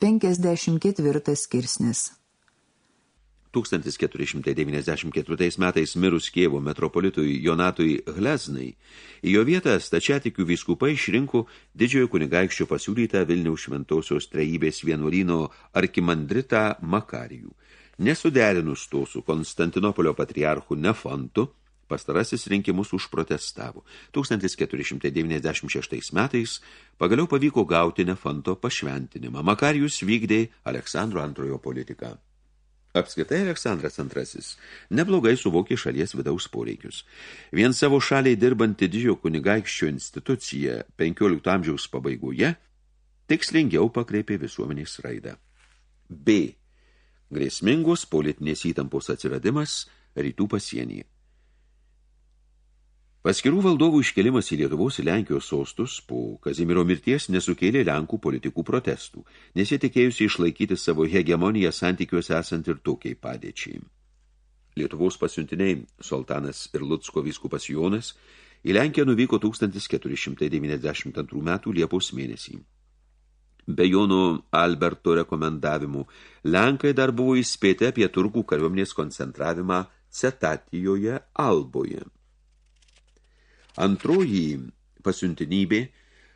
54 skirsnis 1494 metais mirus Kievo metropolitui Jonatui Hleznai, į jo vietą stačiatikių vyskupai išrinko didžiojo kunigaikščio pasiūlytą Vilniaus šventosios trejybės vienuolyno arkimandritą Makarijų. Nesuderinus to su Konstantinopolio patriarchu Nefontu, pastarasis rinkimus užprotestavo. 1496 metais pagaliau pavyko gauti Nefonto pašventinimą. Makarijus vykdė Aleksandro antrojo politiką. Apskritai Aleksandras II neblogai suvokė šalies vidaus poreikius. Vien savo šaliai dirbanti didžio kunigaikščio institucija 15 amžiaus pabaigoje tikslingiau pakreipė visuomenės raidą. B. Grėsmingos politinės įtampos atsiradimas rytų pasienyje. Paskirų valdovų iškelimas į Lietuvos ir Lenkijos sostus po Kazimiero mirties nesukėlė Lenkų politikų protestų, nes jie tikėjusi išlaikyti savo hegemoniją santykiuose esant ir tokiai padėčiai. Lietuvos pasiuntiniai Sultanas ir Lutsko vyskupas Jonas į Lenkiją nuvyko 1492 metų Liepos mėnesį. Be Jono Alberto rekomendavimų, Lenkai dar buvo įspėti apie turkų kariuomenės koncentravimą Cetatijoje Alboje. Antroji pasiuntinybė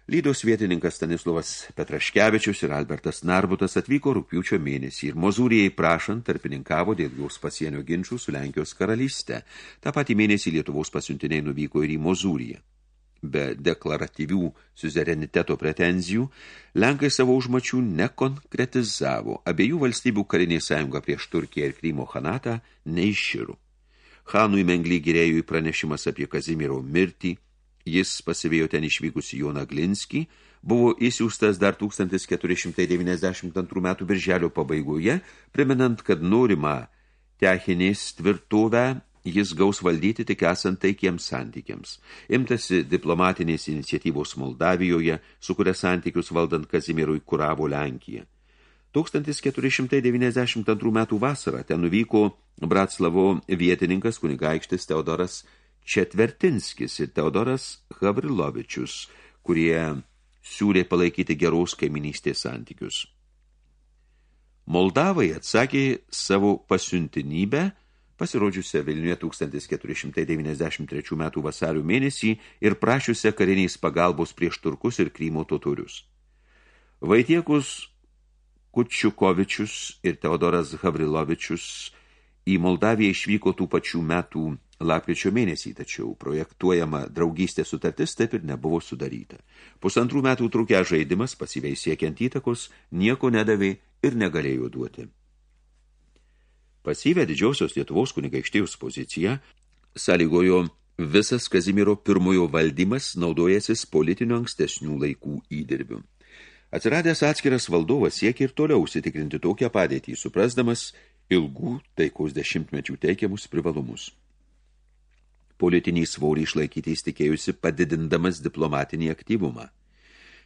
Lydos vietininkas Stanislovas Petraškevičius ir Albertas Narbutas atvyko rūpiučio mėnesį ir Mozūrijai prašant tarpininkavo dėl jos pasienio ginčių su Lenkijos karalyste. Ta patį mėnesį Lietuvos pasiuntiniai nuvyko ir į Mozūriją. Be deklaratyvių suzereniteto pretenzijų, Lenkai savo užmačių nekonkretizavo. Abiejų valstybių karinė sąjunga prieš Turkiją ir Krymo Hanatą neišširų. Hanui Mengly gyrėjui pranešimas apie Kazimiero mirtį, jis pasivėjo ten išvykusi Joną Glinskį, buvo įsiūstas dar 1492 metų birželio pabaigoje, priminant, kad norima techinės tvirtovę jis gaus valdyti tik esant taikiems santykiams. Imtasi diplomatinės iniciatyvos Moldavijoje, su kuria santykius valdant Kazimierui kuravo Lenkiją. 1492 metų vasarą ten nuvyko Bratslavo vietininkas kunigaikštis Teodoras Četvertinskis ir Teodoras Havrilovičius, kurie siūlė palaikyti geros kaiminystės santykius. Moldavai atsakė savo pasiuntinybę, pasirodžiusią Vilniuje 1493 metų vasario mėnesį ir prašiusią kariniais pagalbos prieš turkus ir Krymo totorius. Vaitiekus Kučiukovičius ir Teodoras Havrilovičius į Moldaviją išvyko tų pačių metų lapkričio mėnesį, tačiau projektuojama draugystė sutartis taip ir nebuvo sudaryta. Pusantrų metų trukę žaidimas, pasyviai siekiant įtakos, nieko nedavė ir negalėjo duoti. Pasyvę didžiausios Lietuvos kunigaikštėjus poziciją sąlygojo visas Kazimiero pirmojo valdymas naudojasis politinių ankstesnių laikų įdirbių. Atsiradęs atskiras valdovas siekia ir toliau užsitikrinti tokią padėtį, suprasdamas ilgų taikaus dešimtmečių teikiamus privalumus. Politinį svorį išlaikyti įstikėjusi padidindamas diplomatinį aktyvumą.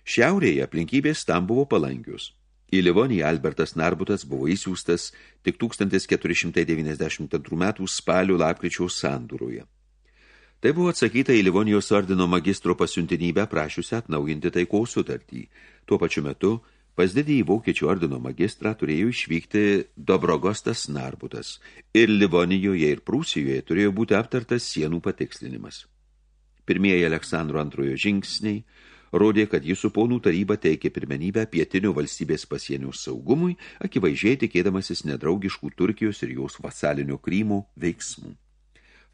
Šiaurėje aplinkybės tam buvo palankius. Į Livonį Albertas Narbutas buvo įsiūstas tik 1492 metų spalio lapkričio sandūroje. Tai buvo atsakyta į Livonijos ordino magistro pasiuntinybę prašiusią atnaujinti taikos sutartį. Tuo pačiu metu pas didįjį vokiečių ordino magistrą turėjo išvykti Dobrogostas Narbutas ir Livonijoje ir Prūsijoje turėjo būti aptartas sienų patikslinimas. Pirmieji Aleksandro antrojo žingsniai rodė, kad jis su ponų taryba teikė pirmenybę pietinio valstybės pasienio saugumui, akivaizdžiai tikėdamasis nedraugiškų Turkijos ir jos vasalinio Krymo veiksmų.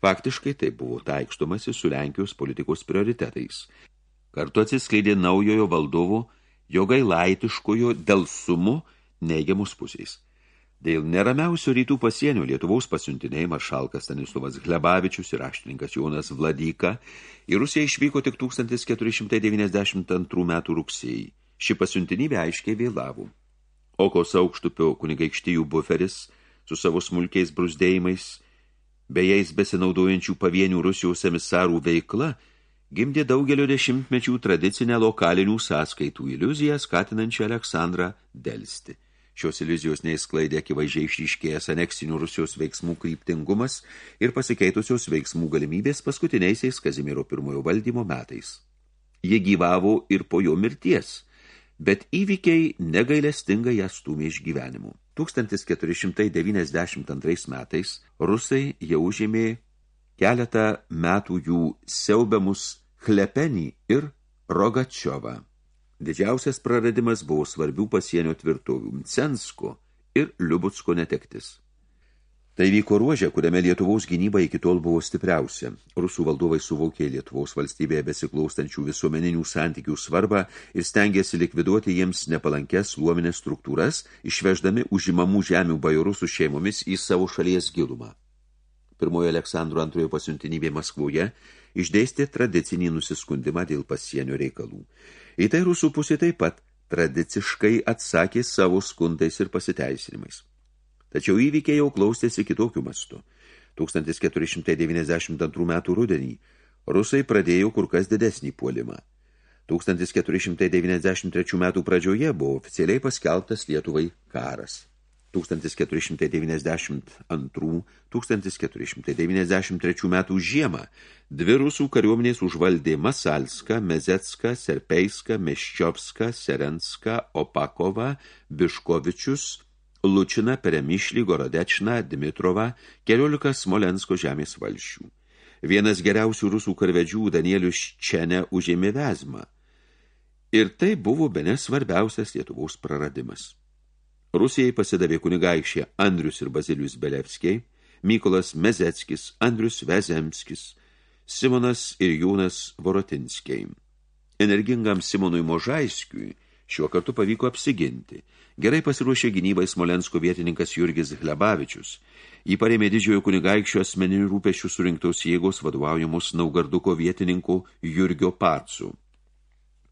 Faktiškai tai buvo taikštomasi su Lenkijos politikos prioritetais. Kartu atsiskleidė naujojo valdovo jogai laitiškojo dėl sumo neigiamus pusiais. Dėl neramiausio rytų pasienio Lietuvos pasiuntiniai maršalkas Stanislovas Glebavičius ir raštininkas Jonas Vladyka į Rusiją išvyko tik 1492 metų rugsėjai. Ši pasiuntinybė aiškiai vėlavo. Okos aukštupio kunigaikštijų buferis su savo smulkiais brusdėjimais Bejais besinaudojančių pavienių Rusijos emisarų veikla gimdė daugelio dešimtmečių tradicinę lokalinių sąskaitų iliuziją, skatinančią Aleksandrą delsti. Šios iliuzijos neįsklaidė akivaizdžiai išryškėjęs aneksinių Rusijos veiksmų kryptingumas ir pasikeitusios veiksmų galimybės paskutiniaisiais Kazimiero pirmojo valdymo metais. Jie gyvavo ir po jo mirties, bet įvykiai negailestingai ją stūmė iš gyvenimų. 1492 metais rusai jau užėmė keletą metų jų siaubiamus Chlepenį ir Rogačiovą. Didžiausias praradimas buvo svarbių pasienio tvirtovių Censko ir Liubutsko netektis. Tai vyko ruožė, kuriame Lietuvos gynyba iki tol buvo stipriausia. Rusų valdovai suvokė Lietuvos valstybėje besiklaustančių visuomeninių santykių svarbą ir stengiasi likviduoti jiems nepalankės luominės struktūras, išveždami užimamų žemių bajorų su šeimomis į savo šalies gilumą. Pirmojo Aleksandro antrojo pasiuntinybė Maskvoje išdėstė tradicinį nusiskundimą dėl pasienio reikalų. Į tai rusų pusė taip pat tradiciškai atsakė savo skundais ir pasiteisinimais. Tačiau įvykiai jau klaustėsi kitokių mastų. 1492 metų rudenį rusai pradėjo kur kas didesnį puolimą. 1493 metų pradžioje buvo oficialiai paskelbtas Lietuvai karas. 1492-1493 metų žiemą dvi rusų kariuomenės užvaldė Masalską, Mezetską, Serpeiską, Meščiovską, Serenską, Opakovą, Biškovičius, Lučiną, Peremišlį, Gorodečną, Dimitrovą, keliolika Smolensko žemės valšių. Vienas geriausių rusų karvedžių Danielius Čene užėmė Vezmą. Ir tai buvo bene svarbiausias Lietuvos praradimas. Rusijai pasidavė kunigaikščiai Andrius ir Bazilius Belevskiai, Mykolas Mezeckis, Andrius Vezemskis, Simonas ir Jūnas Vorotinskiai. Energingam Simonui Možaiskiui šiuo kartu pavyko apsiginti – Gerai pasiruošė gynybai Smolensko vietininkas Jurgis Hlebavičius. Jį parėmė didžiojo kunigaikščio asmeninių rūpešių surinktos jėgos vadovaujamus Naugarduko vietininkų Jurgio Pacų.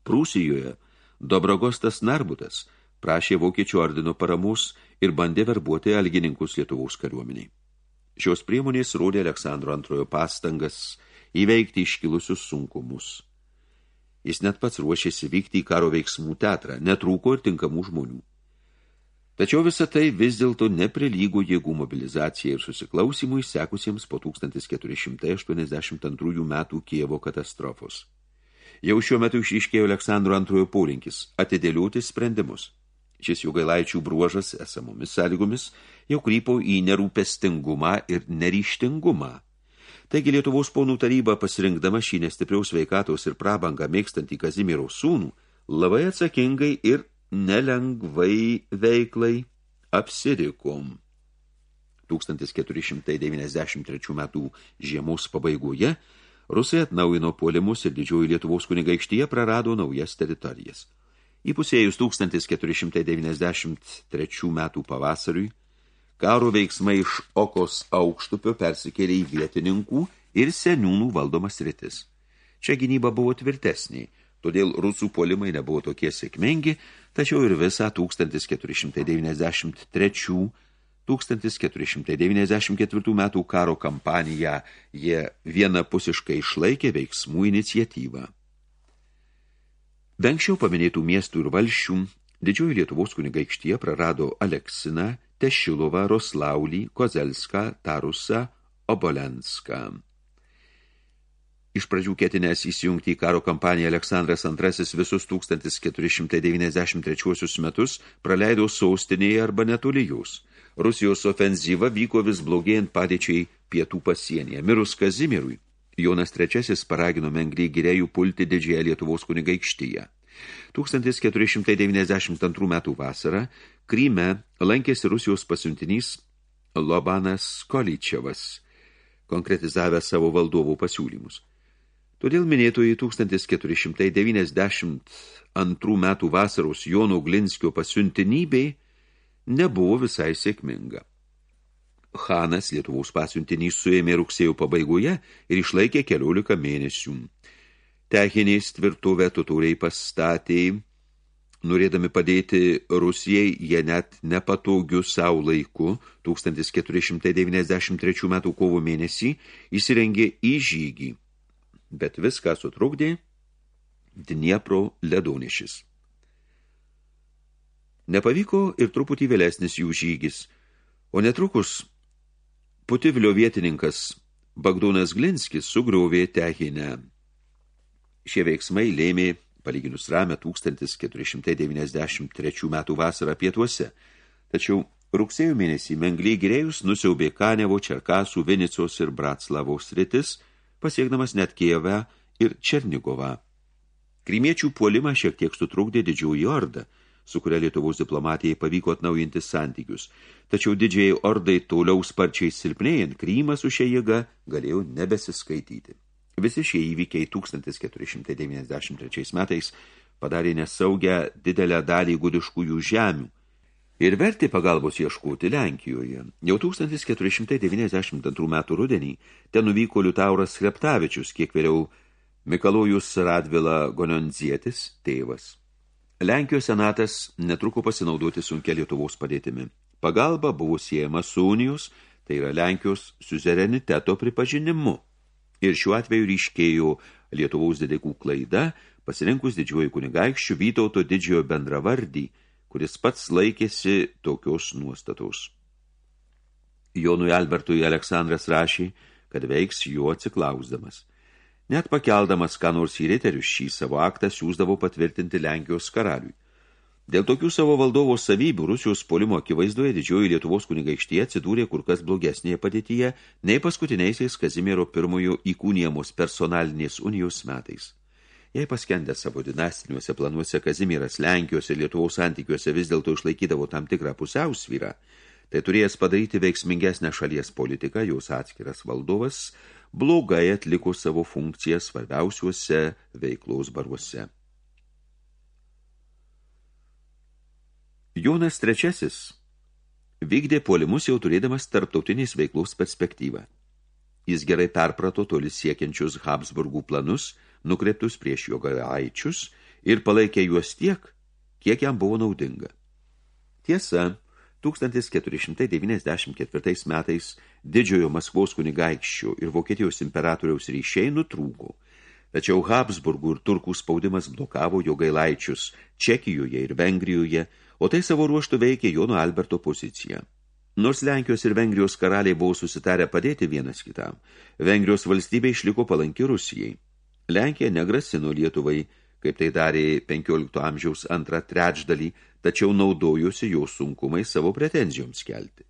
Prūsijoje Dobrogostas Narbutas prašė vokiečių ordino paramus ir bandė verbuoti algininkus Lietuvos kariuomeniai. Šios priemonės rodė Aleksandro antrojo pastangas įveikti iškilusius sunkumus. Jis net pats ruošėsi vykti į karo veiksmų teatrą, netrūko ir tinkamų žmonių. Tačiau visa tai vis dėlto neprilygo jėgų mobilizacijai ir susiklausimui sekusiems po 1482 metų Kievo katastrofos. Jau šiuo metu išryškėjo Aleksandro antrojo polinkis – atidėlioti sprendimus. Šis jogailaičių bruožas esamomis sąlygomis jau krypo į nerūpestingumą ir neryštingumą. Taigi Lietuvos ponų taryba pasirinkdama šį nestipriaus veikatos ir prabangą mėgstantį Kazimiero sūnų labai atsakingai ir nelengvai veiklai apsirikom. 1493 metų žiemos pabaigoje Rusai atnaujino puolimus ir didžioji Lietuvos kunigaikštyje prarado naujas teritorijas. Įpusėjus 1493 metų pavasariui, karo veiksmai iš Okos aukštupio persikėlė į vietininkų ir seniūnų valdomas rytis. Čia gynyba buvo tvirtesnė, todėl rusų puolimai nebuvo tokie sėkmingi, tačiau ir visą 1493-1494 metų karo kampaniją jie vienapusiškai išlaikė veiksmų iniciatyvą. Be anksčiau paminėtų miestų ir valščių didžioji Lietuvos kunigaikštyje prarado Aleksiną, Tešilovą, Roslaulį, Kozelską, Tarusą, Obolenską. Iš pradžių ketinęs įsijungti į karo kampaniją Aleksandras II visus 1493 metus praleido sostinėje arba netoli jūs. Rusijos ofenzyva vyko vis blogėjant padėčiai pietų pasienyje. Mirus Kazimirui, Jonas III paragino Mengrį gyrėjų pulti didžiąją Lietuvos kunigaikštyje. 1492 metų vasarą Kryme lankėsi Rusijos pasiuntinys Lobanas Kolyčiavas, konkretizavę savo valdovų pasiūlymus. Todėl minėtoji 1492 metų vasaros Jono Glinskio pasiuntinybei nebuvo visai sėkminga. Hanas Lietuvos pasiuntinys suėmė rugsėjo pabaigoje ir išlaikė keliolika mėnesių. Techiniais tvirtovę totoriai pastatė, norėdami padėti Rusijai, jie net nepatogiu savo laiku 1493 metų kovo mėnesį įsirengė į žygį bet viską sutrukdė Dniepro ledonešis. Nepavyko ir truputį vėlesnis jų žygis, o netrukus Putivlio vietininkas Bagdonas Glinskis sugriovė Techinę. Šie veiksmai lėmė palyginus ramę 1493 metų vasarą pietuose. Tačiau rugsėjo mėnesį Mengliai girėjus nusiaubė Kanevo, Čerkasų, Vinicos ir Bratslavos sritis, pasiekdamas net Kijeve ir Černigovą. Krymiečių puolimą šiek tiek sutrukdė didžiųjų ordą, su kuria Lietuvos diplomatijai pavyko atnaujinti santykius. Tačiau didžiai ordai toliau sparčiai silpnėjant, Krymas su šia jėga galėjo nebesiskaityti. Visi šie įvykiai 1493 metais padarė nesaugią didelę dalį gudiškųjų žemių ir vertė pagalbos ieškoti Lenkijoje. Jau 1492 metų rudenį ten nuvyko Liutauras Sreptavičius, kiek vėliau Mikalojus Radvila Gononzietis, tėvas. Lenkijos senatas netruko pasinaudoti sunkia Lietuvos padėtimi. Pagalba buvo siejama su unijos, tai yra Lenkijos suzereniteto pripažinimu – Ir šiuo atveju ryškėjo Lietuvos didikų klaida, pasirinkus didžiuoju kunigaikščių Vytauto didžiojo bendravardį, kuris pats laikėsi tokios nuostatos. Jonui Albertui Aleksandras rašė, kad veiks juo atsiklausdamas. Net pakeldamas ką nors į riterius šį savo aktą siūsdavo patvirtinti Lenkijos karaliui. Dėl tokių savo valdovo savybių Rusijos polimo akivaizdoje didžioji Lietuvos kunigaikštyje atsidūrė kur kas blogesnėje padėtyje nei paskutiniaisiais Kazimiero pirmojo įkūnijamos personalinės unijos metais. Jei paskendę savo dinastiniuose planuose Kazimieras Lenkijos ir Lietuvos santykiuose vis dėlto išlaikydavo tam tikrą pusiausvyrą, tai turėjęs padaryti veiksmingesnę šalies politiką, jos atskiras valdovas blogai atliko savo funkciją svarbiausiuose veiklos baruose. Jonas III vykdė puolimus jau turėdamas tarptautinės veiklos perspektyvą. Jis gerai perprato toli siekiančius Habsburgų planus, nukreiptus prieš jo galaičius ir palaikė juos tiek, kiek jam buvo naudinga. Tiesa, 1494 metais didžiojo Maskvos kunigaikščių ir Vokietijos imperatoriaus ryšiai nutrūko, tačiau Habsburgų ir Turkų spaudimas blokavo jo gailaičius Čekijoje ir Vengrijoje, o tai savo ruoštų veikė Jono Alberto poziciją. Nors Lenkijos ir Vengrijos karaliai buvo susitarę padėti vienas kitam, Vengrijos valstybė išliko palanki Rusijai. Lenkija negrasino Lietuvai, kaip tai darė 15 amžiaus antrą trečdalį, tačiau naudojusi jo sunkumai savo pretenzijoms kelti.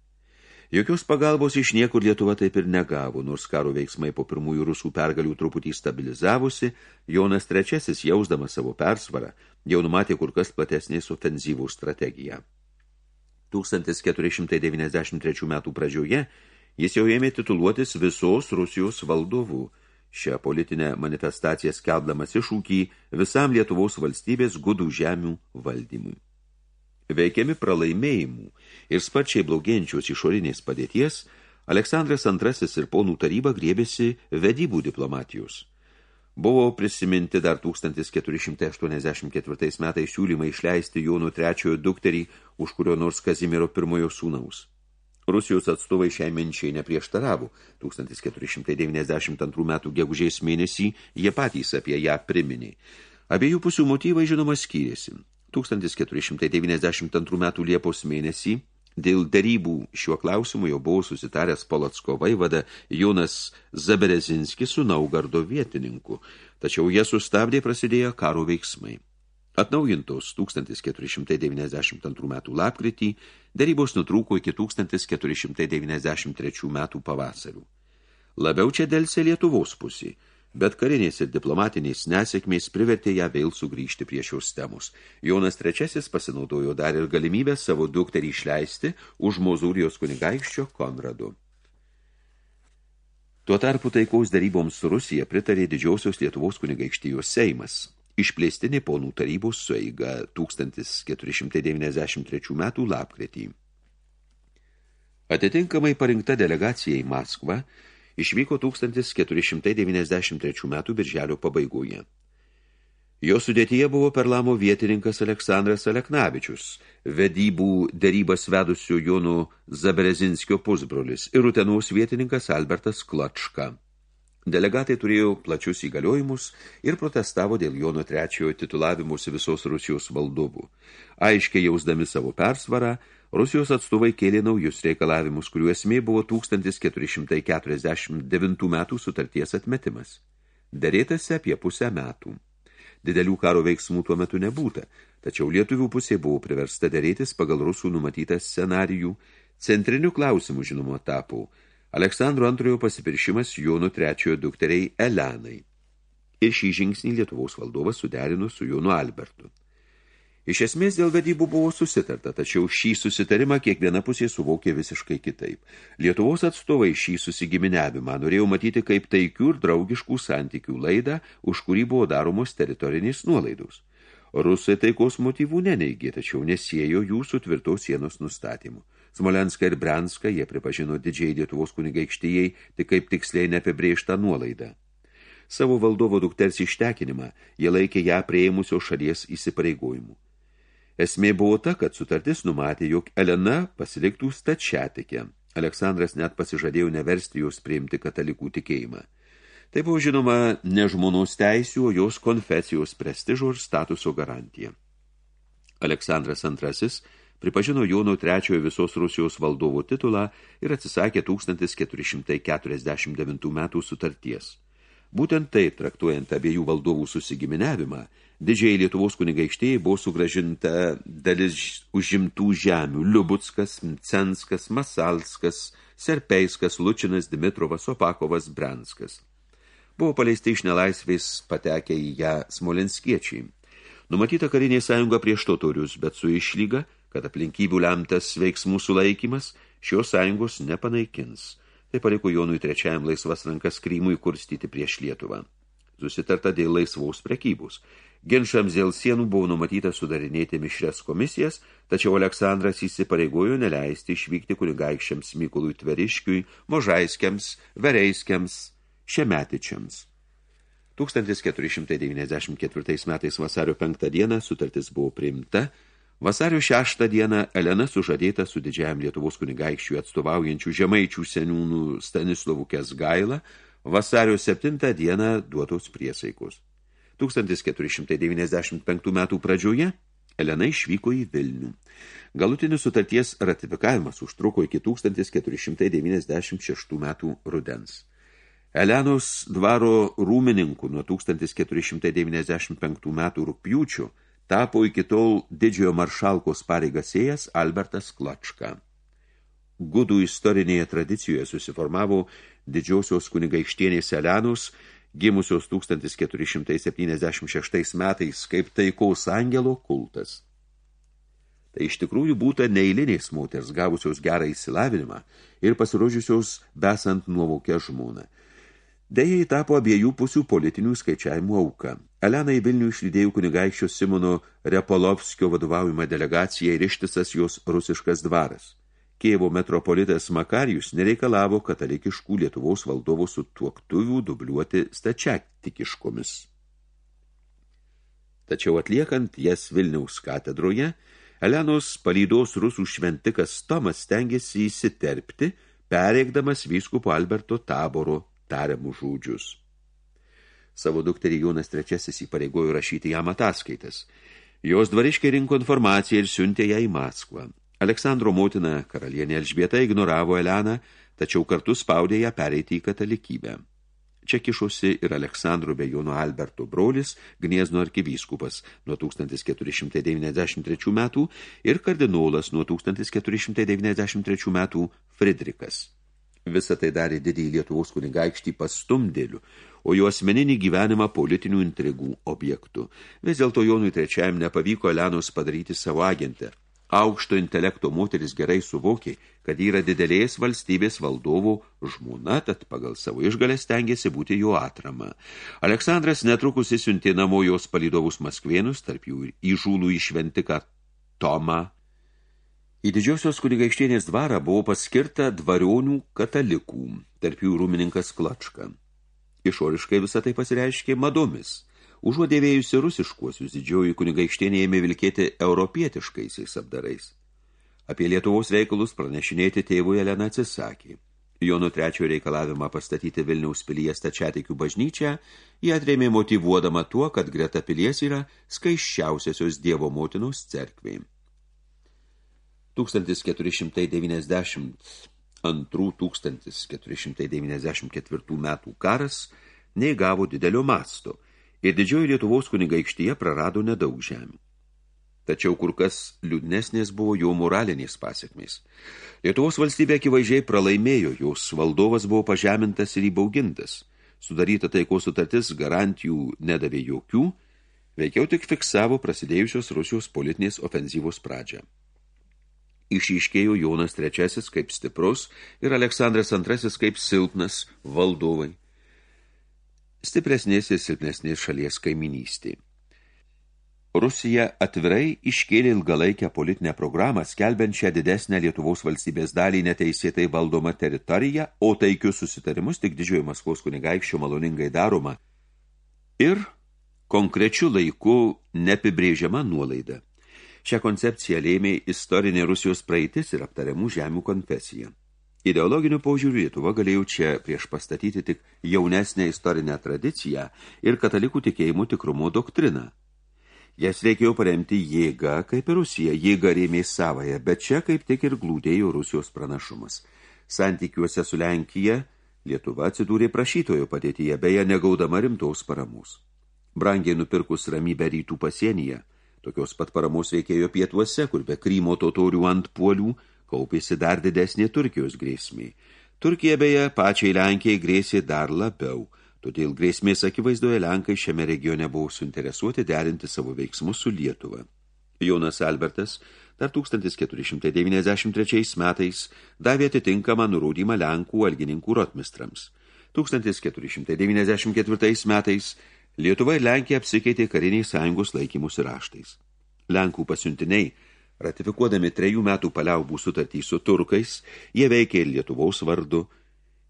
Jokios pagalbos iš niekur Lietuva taip ir negavo, nors karo veiksmai po pirmųjų rusų pergalių truputį stabilizavosi, Jonas III, jausdamas savo persvarą, jau numatė kur kas platesnės ofenzyvų strategiją. 1493 metų pradžioje jis jau ėmė tituluotis visos Rusijos valdovų, šią politinę manifestaciją skelbdamas iššūkį visam Lietuvos valstybės gudų žemių valdymui. Veikiami pralaimėjimų ir sparčiai blogėjančios išorinės padėties, Aleksandras II ir ponų taryba griebėsi vedybų diplomatijos. Buvo prisiminti dar 1484 metais siūlymai išleisti Jono trečiojo dukterį už kurio nors Kazimiero pirmojo sūnaus. Rusijos atstovai šiai minčiai neprieštaravo. 1492 metų gegužės mėnesį jie patys apie ją priminė. Abiejų pusių motyvai žinoma skyrėsi. 1492 metų Liepos mėnesį dėl darybų šiuo klausimu jau buvo susitaręs Polocko vaivada Jonas Zaberezinskis su Naugardo vietininku, tačiau jie sustabdė prasidėjo karo veiksmai. Atnaujintos 1492 metų lapkritį, darybos nutrūko iki 1493 metų pavasarių. Labiau čia dėlse Lietuvos pusį – bet karinės ir diplomatinės nesėkmės privertė ją vėl sugrįžti prie šios temos. Jonas III pasinaudojo dar ir galimybę savo dukterį išleisti už Mozūrijos kunigaikščio Konradu. Tuo tarpu taikaus daryboms su Rusija pritarė didžiausios Lietuvos kunigaikštijos Seimas. Išplėstinė ponų tarybos sueiga 1493 metų lapkritį. Atitinkamai parinkta delegacija į Maskvą – išvyko 1493 metų birželio pabaigoje. Jo sudėtyje buvo Perlamo vietininkas Aleksandras Aleknavičius, vedybų darybas vedusių Jonų Zaberezinskio pusbrolis ir Utenaus vietininkas Albertas Kločka. Delegatai turėjo plačius įgaliojimus ir protestavo dėl Jono trečiojo titulavimus visos Rusijos valdovų. Aiškiai jausdami savo persvarą, Rusijos atstovai kėlė naujus reikalavimus, kurių esmė buvo 1449 metų sutarties atmetimas. Darėtasi apie pusę metų. Didelių karo veiksmų tuo metu nebūta, tačiau lietuvių pusė buvo priversta dėrėtis pagal rusų numatytą scenarijų. Centriniu klausimu, žinoma, tapo Aleksandro antrojo pasipiršimas Jono trečiojo dukteriai Elenai. Ir šį žingsnį Lietuvos valdovas suderino su Jonu Albertu. Iš esmės dėl vedybų buvo susitarta, tačiau šį susitarimą kiekviena pusė suvokė visiškai kitaip. Lietuvos atstovai šį susigiminiavimą norėjo matyti kaip taikių ir draugiškų santykių laidą, už kurį buvo daromos teritorinės nuolaidos. Rusai taikos motyvų neneigė, tačiau nesiejo jų su tvirtos sienos nustatymu. Smolenską ir Brenską jie pripažino didžiai Lietuvos kunigaikštijai tik kaip tiksliai neapibrėžtą nuolaidą. Savo valdovo dukters ištekinimą jie laikė ją prieimusio šalies įsipareigojimų. Esmė buvo ta, kad sutartis numatė, jog Elena pasiliktų stačiatikė. Aleksandras net pasižadėjo neversti jos priimti katalikų tikėjimą. Tai buvo žinoma ne žmonos teisių, o jos konfesijos prestižo ir statuso garantija. Aleksandras II pripažino Jono trečiojo visos Rusijos valdovo titulą ir atsisakė 1449 metų sutarties. Būtent tai, traktuojant abiejų valdovų susigiminiavimą, didžiai Lietuvos kunigaikštėjai buvo sugražinta dalis užimtų žemių – Liubutskas, Mcenskas, Masalskas, Serpeiskas, Lučinas, Dimitrovas, Opakovas, Brenskas. Buvo paleisti iš nelaisvės patekę į ją smolenskiečiai. Numatyta karinė sąjunga prieš totorius, bet su išlyga, kad aplinkybių lemtas veiksmų sulaikymas šios sąjungos nepanaikins. Tai paliko Jonui trečiajam laisvas rankas Krymui kurstyti prieš Lietuvą. Susitarta dėl laisvaus prekybos. Ginčams dėl sienų buvo numatyta sudarinėti mišres komisijas, tačiau Aleksandras įsipareigojo neleisti išvykti kunigaikščiams Mykolui Tveriškiui, Možaiskiams, Vereiskiams, Šemetičiams. 1494 metais vasario 5 dieną sutartis buvo priimta, vasario 6 dieną Elena sužadėta su didžiajam Lietuvos kunigaikščiui atstovaujančių žemaičių seniūnų Stanislovų Kesgaila, vasario 7 dieną duotos priesaikos. 1495 metų pradžioje Elena išvyko į Vilnių. Galutinis sutarties ratifikavimas užtruko iki 1496 metų rudens. Elenos dvaro rūmininkų nuo 1495 metų rūpjūčių tapo iki tol didžiojo maršalkos pareigas ėjęs Albertas Kločka. Gudų istorinėje tradicijoje susiformavo didžiosios kunigaikštienės Elenos gimusios 1476 metais kaip taikaus angelo kultas. Tai iš tikrųjų būta neįlinės moters gavusios gerą įsilavinimą ir pasirodžiusios besant nuovaukę žmoną. Deja įtapo abiejų pusių politinių skaičiavimų auka. Elena į Vilnių išlydėjo kunigaikščio Simono Repolovskio vadovaujama delegacija ir ištisas jos rusiškas dvaras. Kievo metropolitas Makarijus nereikalavo katalikiškų Lietuvos valdovų su tuoktuvių dubliuoti stačiatikiškomis. Tačiau atliekant jas Vilniaus katedroje, Elenos palydos rusų šventikas Tomas stengiasi įsiterpti, pereikdamas vyskupo Alberto taboro tariamų žūdžius. Savo dukterį Jonas III įpareigojo rašyti jam ataskaitas. Jos dvariškai rinko informaciją ir siuntė ją į Maskvą. Aleksandro motina, karalienė Elžbieta, ignoravo Eleną, tačiau kartu spaudė ją pereiti į katalikybę. Čia kišosi ir Aleksandro bei Jono Alberto brolis, Gniezno arkivyskupas nuo 1493 metų ir kardinolas nuo 1493 metų Fridrikas. Visą tai darė didį Lietuvos kunigaikštį pastumdėlių, o jo asmeninį gyvenimą politinių intrigų objektų. Vis dėlto Jonui trečiajam nepavyko Elenos padaryti savo agentę – Aukšto intelekto moteris gerai suvokė, kad yra didelės valstybės valdovų žmona, tad pagal savo išgalę stengiasi būti jo atrama. Aleksandras netrukus įsiuntė namo jos palydovus maskvienus, tarp jų įžūlų išventiką Tomą. Į didžiosios kunigaikštienės dvarą buvo paskirta dvarionių katalikų, tarp jų rūmininkas Klačka. Išoriškai visą tai pasireiškė madomis – Užuodėvėjusi rusiškuosius didžioji kunigaikštienė ėmė vilkėti europietiškaisiais apdarais. Apie Lietuvos reikalus pranešinėti tėvui Elena atsisakė. Jono trečiojo reikalavimą pastatyti Vilniaus pilies stačiatikių bažnyčią, jie atrėmė motyvuodama tuo, kad greta pilies yra skaiščiausiosios Dievo motinos cerkviai. 1492-1494 metų karas neįgavo didelio masto – ir didžioji Lietuvos kunigaikštyje prarado nedaug žemių. Tačiau kur kas liūdnesnės buvo jo moralinės pasiekmės. Lietuvos valstybė akivaizdžiai pralaimėjo, jos valdovas buvo pažemintas ir įbaugintas. Sudaryta taikos sutartis garantijų nedavė jokių, veikiau tik fiksavo prasidėjusios Rusijos politinės ofenzyvos pradžią. Išiškėjo Jonas III kaip stiprus ir Aleksandras II kaip silpnas valdovai. Stipresnės ir silpnesnės šalies kaiminystė. Rusija atvirai iškėlė ilgalaikę politinę programą, skelbiančią didesnę Lietuvos valstybės dalį neteisėtai valdoma teritorija, o taikius susitarimus tik didžiojo Maskvos kunigaikščio maloningai daroma ir konkrečių laikų neapibrėžiama nuolaida. Šią koncepciją lėmė istorinė Rusijos praeitis ir aptariamų žemių konfesija. Ideologiniu požiūriu Lietuva galėjo čia prieš pastatyti tik jaunesnę istorinę tradiciją ir katalikų tikėjimų tikrumo doktriną – Jas reikėjo paremti jėga, kaip ir Rusija. Jėga rėmė savoje, bet čia kaip tik ir glūdėjo Rusijos pranašumas. Santykiuose su Lenkija Lietuva atsidūrė prašytojo padėtyje, beje negaudama rimtos paramos. Brangiai nupirkus ramybę rytų pasienyje, tokios pat paramos veikėjo pietuose, kur be Krymo totorių ant puolių kaupėsi dar didesnė Turkijos grėsmė. Turkija beje pačiai Lenkijai grėsė dar labiau – Todėl grėsmės akivaizdoje Lenkai šiame regione buvo suinteresuoti derinti savo veiksmus su Lietuva. Jonas Albertas dar 1493 metais davė atitinkamą nurodymą Lenkų algininkų rotmistrams. 1494 metais Lietuva ir Lenkija apsikeitė kariniais sąjungos laikymus raštais. Lenkų pasiuntiniai, ratifikuodami trejų metų paliaubų sutartį su turkais, jie veikė Lietuvos vardu –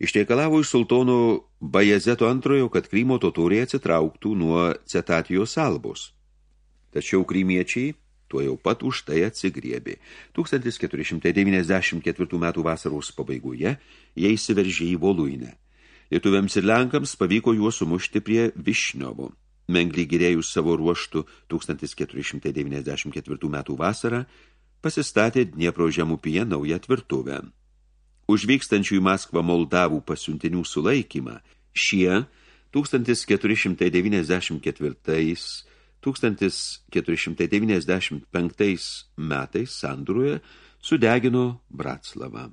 Išteikalavo iš sultono Bajazeto antrojo, kad Krymo totoriai atsitrauktų nuo Cetatijos salbos. Tačiau krymiečiai tuo jau pat už tai atsigriebė. 1494 metų vasaros pabaigoje jie įsiveržė į Voluinę. Lietuviams ir Lenkams pavyko juos sumušti prie Višniovo. Mengly gyrėjus savo ruoštų 1494 metų vasarą pasistatė Dniepro žemupyje naują tvirtuvę užvykstančių į Maskvą Moldavų pasiuntinių sulaikymą, šie 1494-1495 metais sandruoje sudegino Bratslavą.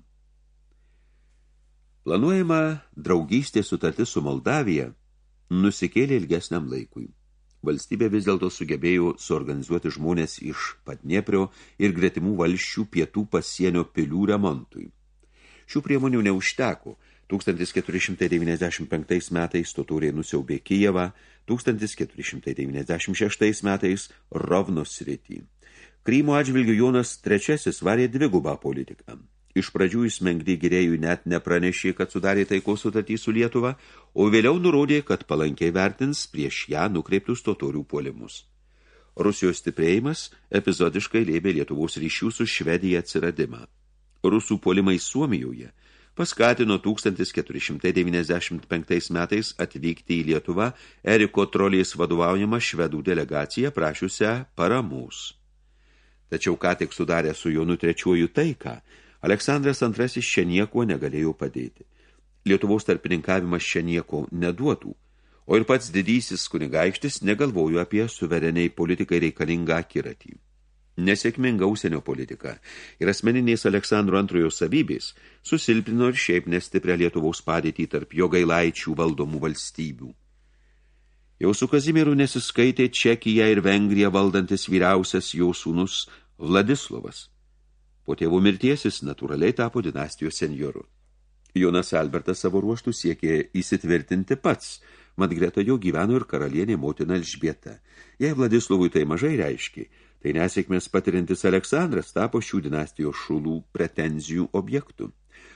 Planuojama draugystė sutartis su Moldavija nusikėlė ilgesniam laikui. Valstybė vis dėlto sugebėjo suorganizuoti žmonės iš Padnieprio ir gretimų valščių pietų pasienio pilių remontui. Šių priemonių neužteko. 1495 metais totoriai nusiaubė Kijevą, 1496 metais Rovnos sritį. Krymo atžvilgių Jonas III varė dvigubą politiką. Iš pradžių jis mengdy gyrėjų net nepranešė, kad sudarė taikos sutartį su Lietuva, o vėliau nurodė, kad palankiai vertins prieš ją nukreiptus totorių puolimus. Rusijos stiprėjimas epizodiškai lėbė Lietuvos ryšių su Švedija atsiradimą rusų polimai Suomijoje paskatino 1495 metais atvykti į Lietuvą Eriko Trolės vadovaujama švedų delegacija prašiusią paramos. Tačiau ką tik sudarė su Jonu trečiuoju taiką, Aleksandras II čia nieko negalėjo padėti. Lietuvos tarpininkavimas čia nieko neduotų, o ir pats didysis kunigaikštis negalvojo apie suvereniai politikai reikalingą akiratį. Nesėkminga užsienio politika ir asmeninės Aleksandro antrojo savybės susilpnino ir šiaip nestiprią Lietuvos padėtį tarp jo gailaičių valdomų valstybių. Jau su Kazimieru nesiskaitė Čekija ir Vengrija valdantis vyriausias jo sūnus Vladislovas. Po tėvų mirtiesis natūraliai tapo dinastijos senjoru. Jonas Albertas savo ruoštų siekė įsitvirtinti pats, mat greta jo gyveno ir karalienė motina Elžbieta. Jei Vladislovui tai mažai reiškia, Tai nesėkmės patirintis Aleksandras tapo šių dinastijos šulų pretenzijų objektų.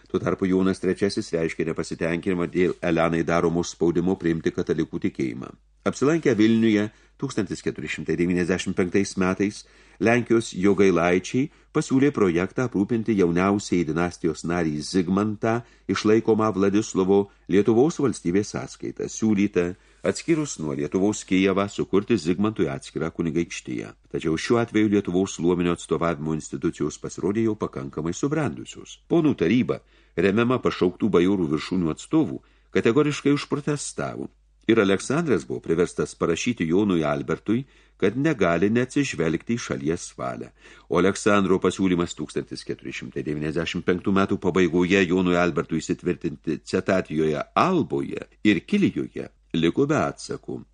Tuo tarpu Jonas III reiškė nepasitenkinimą dėl Elenai daromų spaudimo priimti katalikų tikėjimą. Apsilankę Vilniuje 1495 metais Lenkijos jogailaičiai pasiūlė projektą aprūpinti jauniausiai dinastijos narį Zigmantą išlaikomą Vladislovo Lietuvos valstybės sąskaitą. Siūlyta Atskyrus nuo Lietuvos Kijevą sukurti Zigmantui atskirą kunigaikštyje. Tačiau šiuo atveju Lietuvos luominio atstovavimo institucijos pasirodė jau pakankamai subrendusios. Ponų taryba, remiama pašauktų bajorų viršūnių atstovų, kategoriškai užprotestavo. Ir Aleksandras buvo priverstas parašyti Jonui Albertui, kad negali neatsižvelgti į šalies valią. O Aleksandro pasiūlymas 1495 metų pabaigoje Jonui Albertui įsitvirtinti Cetatijoje Alboje ir Kilijoje liko be atsakų.